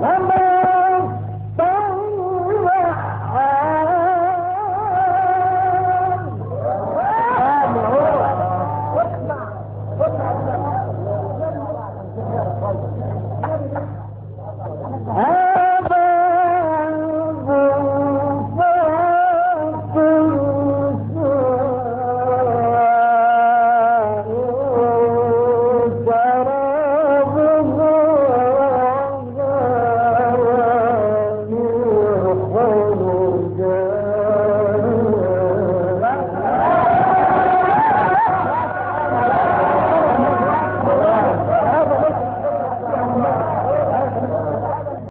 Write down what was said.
Huh?